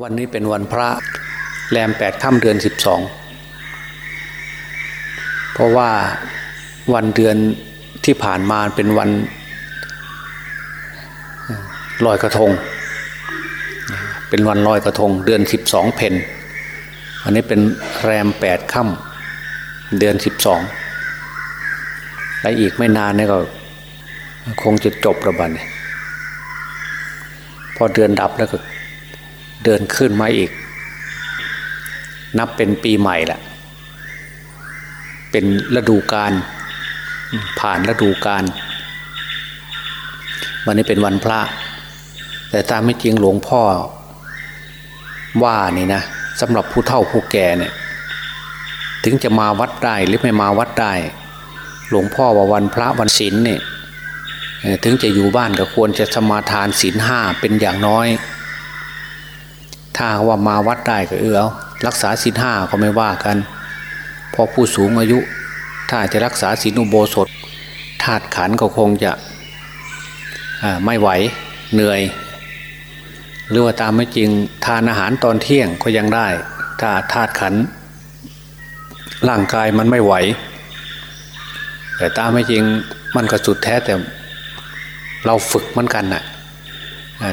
วันนี้เป็นวันพระแรมแปดค่ำเดือนสิบสอง เพราะว่าวันเดือนที่ผ่านมาเป็นวันลอยกระทง เป็นวันลอยกระทง เดือนสิบสองเพนอันนี้เป็นแรมแปดค่ำเดือนสิบสองและอีกไม่นานนี่ก็ คงจะจบระบาดเนี่ยพอเดือนดับแล้วก็ เดินขึ้นมาอีก นับเป็นปีใหม่ละเป็นฤดูกาลผ่านฤดูกาลวันนี้เป็นวันพระ แต่ตามไม่จริงหลวงพ่อ ว่านี่นะสำหรับผู้เฒ่าผู้แก่เนี่ยถึงจะมาวัดได้หรือไม่มาวัดได้ หลวงพ่อว่าวันพระวันศีลเนี่ยถึงจะอยู่บ้านก็ควรจะสมาทานศีลห้าเป็นอย่างน้อย ถ้าว่ามาวัดได้ก็เออเอารักษาศีลห้าก็ไม่ว่ากัน พอผู้สูงอายุ ถ้าจะรักษาศีลอุโบสถธาตุขันก็คงจะไม่ไหวเหนื่อย หรือว่าตามไม่จริงทานอาหารตอนเที่ยงก็ยังได้ ถ้าธาตุขัน ร่างกายมันไม่ไหว แต่ตามไม่จริงมันก็สุดแท้แต่เราฝึกเหมือนกันนะ่ะ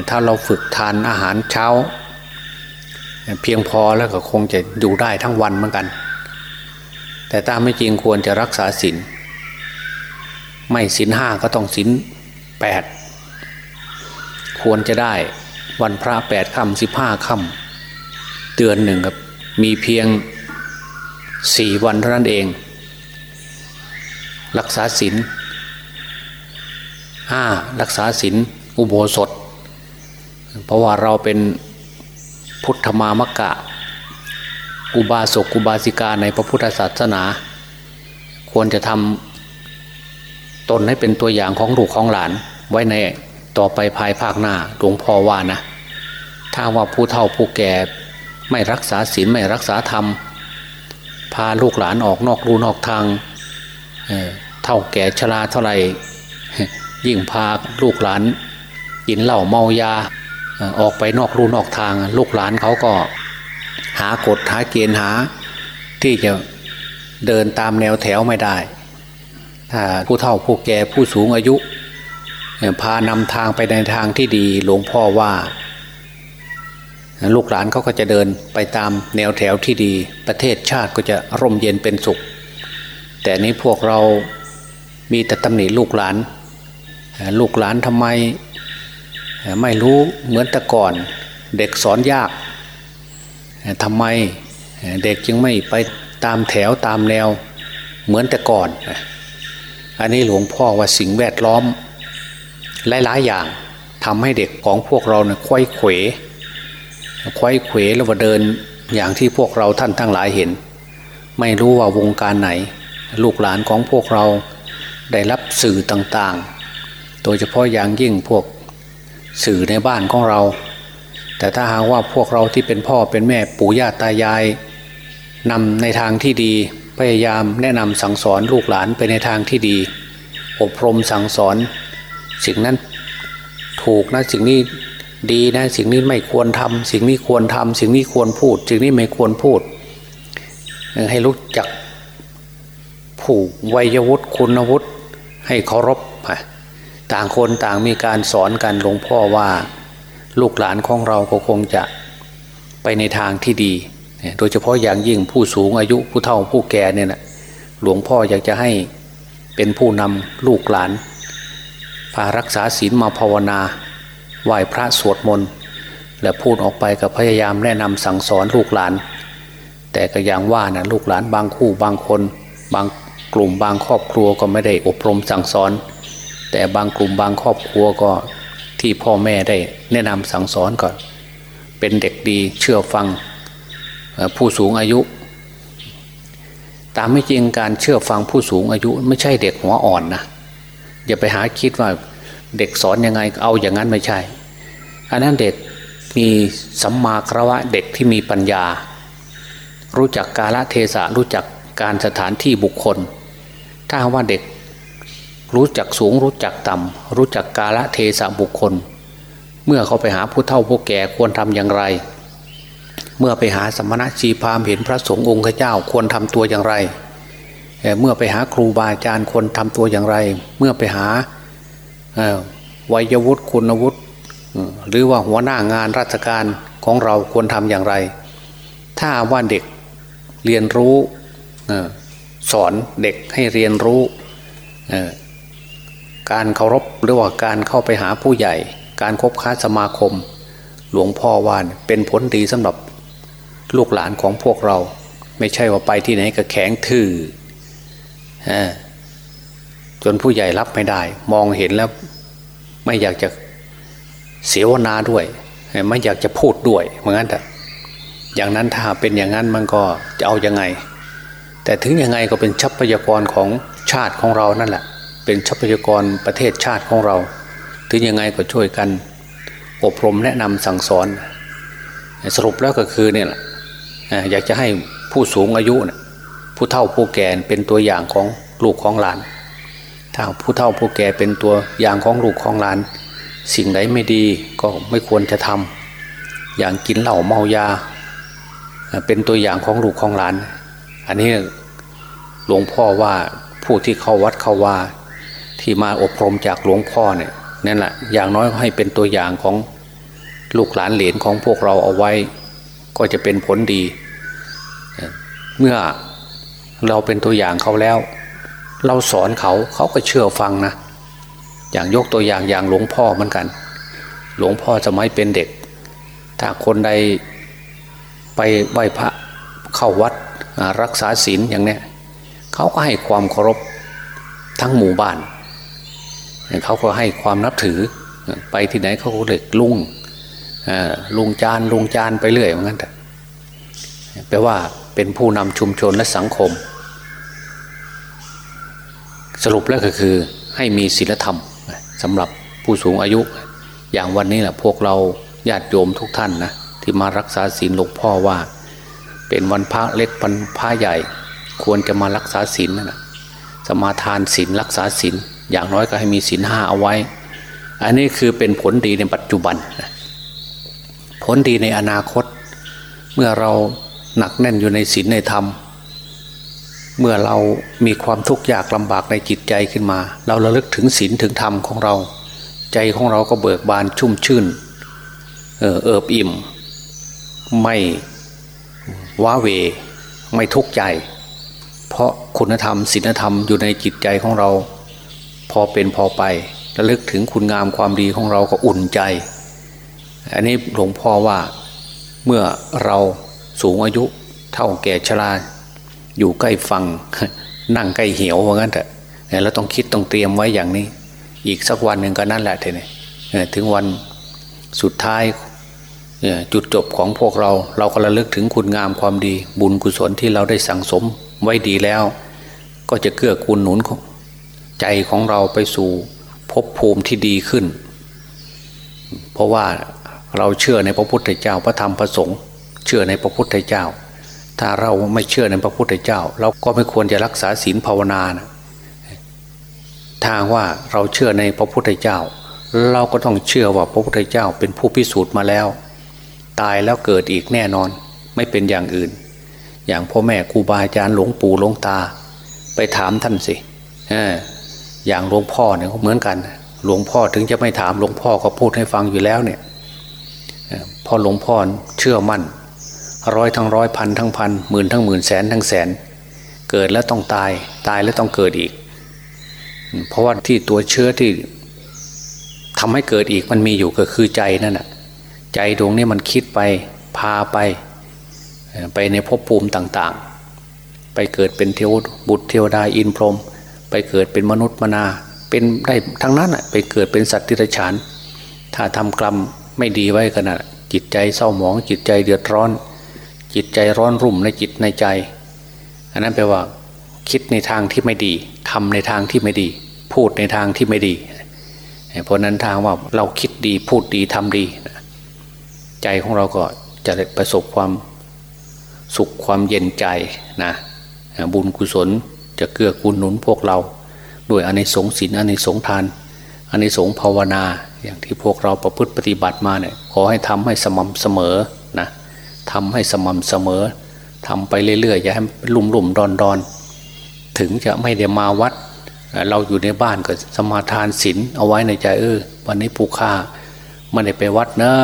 ถ้าเราฝึกทานอาหารเช้า เพียงพอแล้วก็คงจะอยู่ได้ทั้งวันเหมือนกัน แต่ตามไม่จริงควรจะรักษาศีลไม่ศีลห้าก็ต้องศีลแปดควรจะได้วันพระแปดค่ำสิบห้าค่ำเดือนหนึ่งครับมีเพียงสี่วันเท่านั้นเอง รักษาศีลห้ารักษาศีลอุโบสถ เพราะว่าเราเป็น พุทธมามกะ อุบาสกอุบาสิกาในพระพุทธศาสนา ควรจะทำตนให้เป็นตัวอย่างของลูกของหลานไว้ในต่อไปภายภาคหน้าหลวงพ่อว่านะ ถ้าว่าผู้เฒ่าผู้แก่ไม่รักษาศีลไม่รักษาธรรม พาลูกหลานออกนอกรูนอกทางเเท่าแก่ชราเท่าไหร่ยิ่งพาลูกหลานกินเหล้าเมายา ออกไปนอกรูนอกทาง ลูกหลานเขาก็หากฎหาเกณฑ์หา ที่จะเดินตามแนวแถวไม่ได้ ถ้าผู้เฒ่าผู้แก่ผู้สูงอายุ พานำทางไปในทางที่ดีหลวงพ่อว่า ลูกหลานเขาก็จะเดินไปตามแนวแถวที่ดี ประเทศชาติก็จะร่มเย็นเป็นสุข แต่นี้พวกเรามีแต่ตำหนิลูกหลาน ลูกหลานทำไม ไม่รู้เหมือนแต่ก่อน เด็กสอนยากทำไมเด็กจึงไม่ไปตามแถวตามแนวเหมือนแต่ก่อน อันนี้หลวงพ่อว่าสิ่งแวดล้อม หลาย ๆ อย่างทำให้เด็กของพวกเราเนี่ยควายเขวควายเขวแล้วว่าเดินอย่างที่พวกเราท่านทั้งหลายเห็น ไม่รู้ว่าวงการไหน ลูกหลานของพวกเราได้รับสื่อต่างๆ โดยเฉพาะอย่างยิ่งพวก สื่อในบ้านของเรา แต่ถ้าหากว่าพวกเราที่เป็นพ่อเป็นแม่ปู่ย่าตายายนำในทางที่ดีพยายามแนะนำสั่งสอนลูกหลานไปในทางที่ดี อบรมสั่งสอนสิ่งนั้นถูกนะสิ่งนี้ดีนะสิ่งนี้ไม่ควรทำสิ่งนี้ควรทำสิ่งนี้ควรพูด สิ่งนี้ไม่ควรพูด ให้รู้จักผูกวัยวุฒิคุณวุฒิให้เคารพ ต่างคนต่างมีการสอนกันหลวงพ่อว่าลูกหลานของเราก็คงจะไปในทางที่ดี โดยเฉพาะอย่างยิ่งผู้สูงอายุผู้เฒ่าผู้แก่เนี่ยนะหลวงพ่ออยากจะให้เป็นผู้นำลูกหลานพารักษาศีลมาภาวนาไหว้พระสวดมนต์และพูดออกไปกับพยายามแนะนำสั่งสอนลูกหลาน แต่ก็อย่างว่านะลูกหลานบางคู่บางคน บางกลุ่มบางครอบครัวก็ไม่ได้อบรมสั่งสอน แต่บางกลุ่มบางครอบครัวก็ที่พ่อแม่ได้แนะนำสั่งสอนก่อน เป็นเด็กดีเชื่อฟังผู้สูงอายุ ตามไม่จริงการเชื่อฟังผู้สูงอายุ ไม่ใช่เด็กหัวอ่อนนะอย่าไปหาคิดว่าเด็กสอนยังไงเอาอย่างนั้นไม่ใช่ อันนั้นเด็กมีสัมมาคารวะเด็กที่มีปัญญา รู้จักกาลเทศะรู้จักการสถานที่บุคคล ถ้าว่าเด็ก รู้จักสูงรู้จักต่ำรู้จักกาละเทศะบุคคล เมื่อเขาไปหาผู้เฒ่าผู้แก่ควรทำอย่างไร เมื่อไปหาสมณะชีพามเห็นพระสงฆ์องค์เจ้าควรทำตัวอย่างไร เมื่อไปหาครูบาอาจารย์ควรทำตัวอย่างไร เมื่อไปหาวัยวุฒิคุณวุฒิหรือว่าหัวหน้างานราชการของเราควรทำอย่างไร ถ้าว่าเด็กเรียนรู้สอนเด็กให้เรียนรู้ การเคารพหรือว่าการเข้าไปหาผู้ใหญ่ การคบค้าสมาคม หลวงพ่อวานเป็นผลดีสำหรับลูกหลานของพวกเรา ไม่ใช่ว่าไปที่ไหนก็แข็งทื่อจนผู้ใหญ่รับไม่ได้ มองเห็นแล้วไม่อยากจะเสวนาด้วย ไม่อยากจะพูดด้วยเหมือนกันแต่อย่างนั้นถ้าเป็นอย่างนั้นมันก็จะเอาอยัางไง แต่ถึงยังไงก็เป็นทรัพยากรของชาติของเรานั่นแหละ เป็นทรัพยากรประเทศชาติของเรา ถึงยังไงก็ช่วยกัน อบรมแนะนำสั่งสอน สรุปแล้วก็คือเนี่ยอยากจะให้ผู้สูงอายุนะผู้เฒ่าผู้แก่เป็นตัวอย่างของลูกของหลาน ถ้าผู้เฒ่าผู้แก่เป็นตัวอย่างของลูกของหลาน สิ่งไหนไม่ดีก็ไม่ควรจะทำอย่างกินเหล้าเมายา เป็นตัวอย่างของลูกของหลาน อันนี้หลวงพ่อว่าผู้ที่เข้าวัดเข้าว่า ที่มาอบรมจากหลวงพ่อเนี่ยนั่นแหละอย่างน้อยให้เป็นตัวอย่างของลูกหลานเหลนของพวกเราเอาไว้ ก็จะเป็นผลดี เมื่อเราเป็นตัวอย่างเขาแล้ว เราสอนเขาเขาก็เชื่อฟังนะอย่างยกตัวอย่างอย่างหลวงพ่อเหมือนกัน หลวงพ่อจะไม่เป็นเด็ก ถ้าคนใดไปไหว้พระเข้าวัดรักษาศีลอย่างเนี้ยเขาก็ให้ความเคารพทั้งหมู่บ้าน เขาก็ให้ความนับถือ ไปที่ไหนเขาก็เรียกลุงลุงจานลุงจานไปเรื่อยเหมือนกันแต่แปลว่าเป็นผู้นำชุมชนและสังคม สรุปแล้วก็คือให้มีศีลธรรมสำหรับผู้สูงอายุ อย่างวันนี้แหละพวกเราญาติโยมทุกท่านนะที่มารักษาศีลหลวงพ่อว่า เป็นวันพระเล็กวันพระใหญ่ ควรจะมารักษาศีลนะสมาทานศีลรักษาศีล อย่างน้อยก็ให้มีศีลห้าเอาไว้ อันนี้คือเป็นผลดีในปัจจุบัน ผลดีในอนาคต เมื่อเราหนักแน่นอยู่ในศีลในธรรม เมื่อเรามีความทุกข์ยากลำบากในจิตใจขึ้นมา เราระลึกถึงศีลถึงธรรมของเรา ใจของเราก็เบิกบานชุ่มชื่น เออเอิบอิ่ม ไม่ว้าเวไม่ทุกข์ใจ เพราะคุณธรรมศีลธรรมอยู่ในจิตใจของเรา พอเป็นพอไประลึกถึงคุณงามความดีของเราก็อุ่นใจ อันนี้หลวงพ่อว่าเมื่อเราสูงอายุเท่าแก่ชราอยู่ใกล้ฟังนั่งใกล้เหี่ยวว่างั้นเถอะเราต้องคิดต้องเตรียมไว้อย่างนี้ อีกสักวันหนึ่งก็นั่นแหละเถอะถึงวันสุดท้ายจุดจบของพวกเรา เราก็ระลึกถึงคุณงามความดี บุญกุศลที่เราได้สั่งสมไว้ดีแล้ว ก็จะเกื้อกูลหนุน ใจของเราไปสู่ภพภูมิที่ดีขึ้น เพราะว่าเราเชื่อในพระพุทธเจ้าพระธรรมพระสงฆ์เชื่อในพระพุทธเจ้า ถ้าเราไม่เชื่อในพระพุทธเจ้า เราก็ไม่ควรจะรักษาศีลภาวนานะทาว่าเราเชื่อในพระพุทธเจ้า เราก็ต้องเชื่อว่าพระพุทธเจ้าเป็นผู้พิสูจน์มาแล้ว ตายแล้วเกิดอีกแน่นอนไม่เป็นอย่างอื่น อย่างพ่อแม่ครูบาอาจารย์หลวงปู่หลวงตา ไปถามท่านสิ อย่างหลวงพ่อเนี่ยเหมือนกัน หลวงพ่อถึงจะไม่ถามหลวงพ่อก็พูดให้ฟังอยู่แล้วเนี่ยพอหลวงพ่อเชื่อมั่น ร้อยทั้งร้อยพันทั้งพันหมื่นทั้งหมื่นแสนทั้งแสน เกิดแล้วต้องตายตายแล้วต้องเกิดอีก เพราะว่าที่ตัวเชื้อที่ทำให้เกิดอีกมันมีอยู่ก็คือใจนั่นแหะใจดวงนี้มันคิดไปพาไป ไปในภพภูมิต่างๆ ไปเกิดเป็นเทวบุตรเทวดาอินพรหม ไปเกิดเป็นมนุษย์มนาเป็นได้ทั้งนั้นอะไปเกิดเป็นสัตว์ที่ไรฉาน ถ้าทำกรรมไม่ดีไว้ขนาดจิตใจเศร้าหมอง จิตใจเดือดร้อน จิตใจร้อนรุ่มในจิตในใจ อันนั้นแปลว่าคิดในทางที่ไม่ดีทำในทางที่ไม่ดี พูดในทางที่ไม่ดี เพราะนั้นทางว่าเราคิดดีพูดดีทำดี ใจของเราก็จะประสบความสุขความเย็นใจนะบุญกุศล จะเกื้อกูลหนุนพวกเรา ด้วยอเนกสงสินอเนกสงทานอเนกสงภาวนาอย่างที่พวกเราประพฤติปฏิบัติมาเนี่ยขอให้ทำให้สม่ำเสมอนะทำให้สม่ำเสมอทำไปเรื่อยๆอย่าให้ลุ่มลุ่มดอนดอนถึงจะไม่ได้มาวัด เราอยู่ในบ้านก็สมาทานศีลเอาไว้ในใจเออวันนี้ผู้ฆ่าไม่ได้ไปวัดเนอะ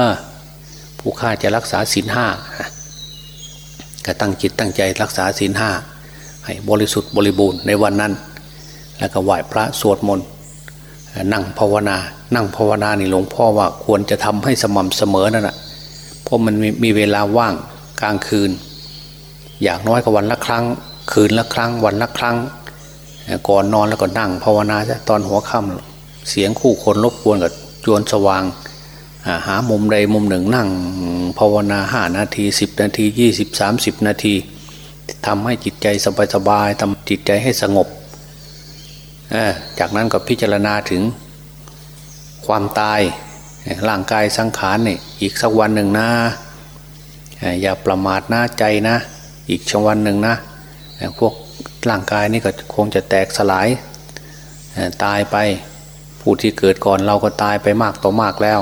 ผู้ฆ่าจะรักษาศีลห้าก็ตั้งจิตตั้งใจรักษาศีลห้า ให้บริสุทธิ์บริบูรณ์ในวันนั้น แล้วก็ไหว้พระสวดมนต์นั่งภาวนา นั่งภาวนานี่หลวงพ่อว่าควรจะทำให้สม่ำเสมอนั่นแหะเพราะมันมีมีเวลาว่างกลางคืน อย่างน้อยก็วันละครั้ง คืนละครั้ง วันละครั้ง ก่อนนอนแล้วก็นั่งภาวนาจะตอนหัวค่ำเสียงคู่คนรบกวนกับจวนสว่างหามุมใดมุมหนึ่งนั่งภาวนาห้านาทีสิบนาทียี่สิบสามสิบนาที ทำให้จิตใจสบายๆทำจิตใจให้สงบ จากนั้นก็พิจารณาถึงความตายร่างกายสังขารนี่อีกสักวันหนึ่งนะอย่าประมาทนะใจนะ อีกชังวันหนึ่งนะพวกร่างกายนี่ก็คงจะแตกสลายตายไปผู้ที่เกิดก่อนเราก็ตายไปมากต่อมากแล้ว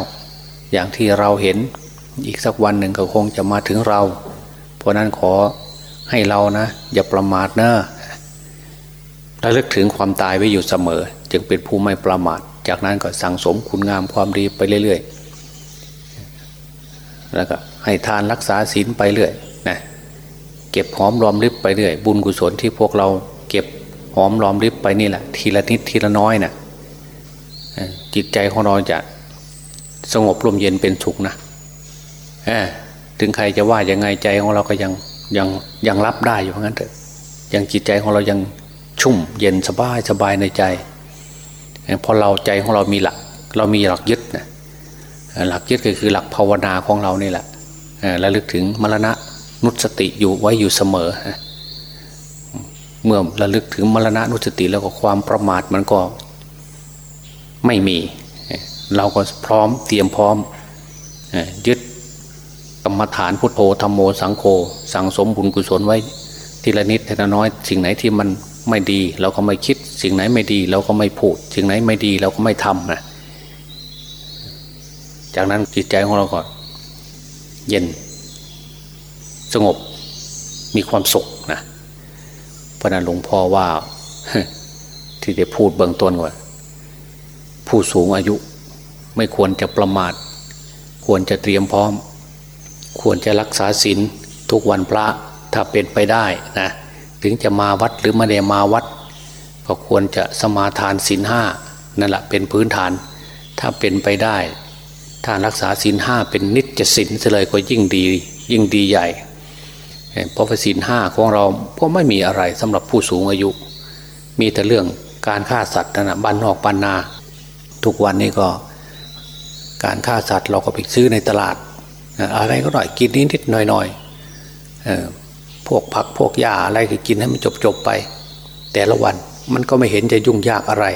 อย่างที่เราเห็นอีกสักวันหนึ่งก็คงจะมาถึงเรา เพราะนั้นขอ ให้เรานะ อย่าประมาทเนะระลึกถึงความตายไว้อยู่เสมอ จึงเป็นผู้ไม่ประมาท จากนั้นก็สั่งสมคุณงามความดีไปเรื่อยๆ แล้วก็ให้ทานรักษาศีลไปเรื่อยนะเก็บหอมรอมริบไปเรื่อย บุญกุศลที่พวกเราเก็บหอมรอมริบไปนี่แหละ ทีละนิดทีละน้อยนะ่ะจิตใจของเราจะสงบร่มเย็นเป็นสุขนะถึงใครจะว่ายังไงใจของเราก็ยัง ยังยังรับได้อยู่เพราะงั้นเถอะยังจิตใจของเรายังชุ่มเย็นสบายสบายในใจพอเราใจของเรามีหลัก เรามีหลักยึดนะหลักยึดก็คือหลักภาวนาของเรานี่แหละระลึกถึงมรณะนุสติอยู่ไว้อยู่เสมอ เมื่อระลึกถึงมรณะนุสติแล้วก็ความประมาทมันก็ไม่มี เราก็พร้อมเตรียมพร้อมยึด กรรมฐานพุทโธธรรมโมสังโฆสั่งสมบุญกุศลไว้ทีละนิดทีละน้อย สิ่งไหนที่มันไม่ดี เราก็ไม่คิด สิ่งไหนไม่ดี เราก็ไม่พูด สิ่งไหนไม่ดีเราก็ไม่ทำนะจากนั้นจิตใจของเราก็เย็น สงบมีความสุขนะเพราะนั้นหลวงพ่อว่าที่ได้พูดเบื้องต้นว่าผู้สูงอายุไม่ควรจะประมาท ควรจะเตรียมพร้อม ควรจะรักษาศีลทุกวันพระถ้าเป็นไปได้นะถึงจะมาวัดหรือไม่ได้มาวัด ก็ควรจะสมาทานศีลห้านั่นแหละเป็นพื้นฐาน ถ้าเป็นไปได้ ถ้ารักษาศีลห้าเป็นนิจศีลเลยก็ยิ่งดียิ่งดีใหญ่ เพราะศีลห้าของเราก็ไม่มีอะไรสำหรับผู้สูงอายุ มีแต่เรื่องการฆ่าสัตว์นะบ้านนอกบ้านนา ทุกวันนี้ก็ การฆ่าสัตว์เราก็ไปซื้อในตลาด อะไรก็หน่อยกินนิดนิดหน่อยหน่อยพวกผักพวกหญ้าอะไรก็กินให้มันจบจบไป แต่ละวันมันก็ไม่เห็นจะยุ่งยากอะไร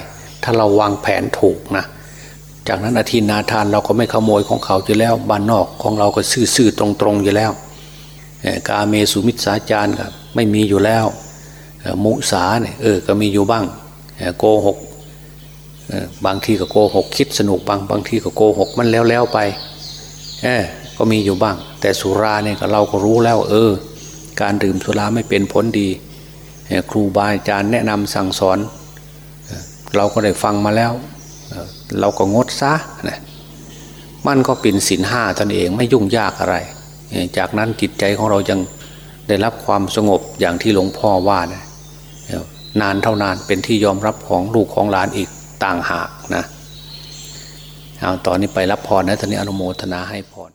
ถ้าเราวางแผนถูกนะจากนั้นอาทินาทานเราก็ไม่ขโมยของเขาอยู่แล้วบ้านนอกของเราก็ซื่อๆตรงๆอยู่แล้วกาเมสุมิสาจารครับไม่มีอยู่แล้วมุสาเนี่ยเออก็มีอยู่บ้างโกหกบางทีก็โกหกคิดสนุกบางบางทีก็โกหกมันแล้วแล้วไปเก็มีอยู่บ้าง แต่สุราเนี่ยเราก็รู้แล้ว เออ การดื่มสุราไม่เป็นผลดี ครูบาอาจารย์แนะนำสั่งสอน เราก็ได้ฟังมาแล้ว เราก็งดซะนะมันก็เป็นสินห้าตนเองไม่ยุ่งยากอะไร จากนั้นจิตใจของเรายังได้รับความสงบอย่างที่หลวงพ่อว่านะนานเท่านานเป็นที่ยอมรับของลูกของหลานอีกต่างหากนะเอาตอนนี้ไปรับพรนะตอนนี้อนุโมทนาให้พร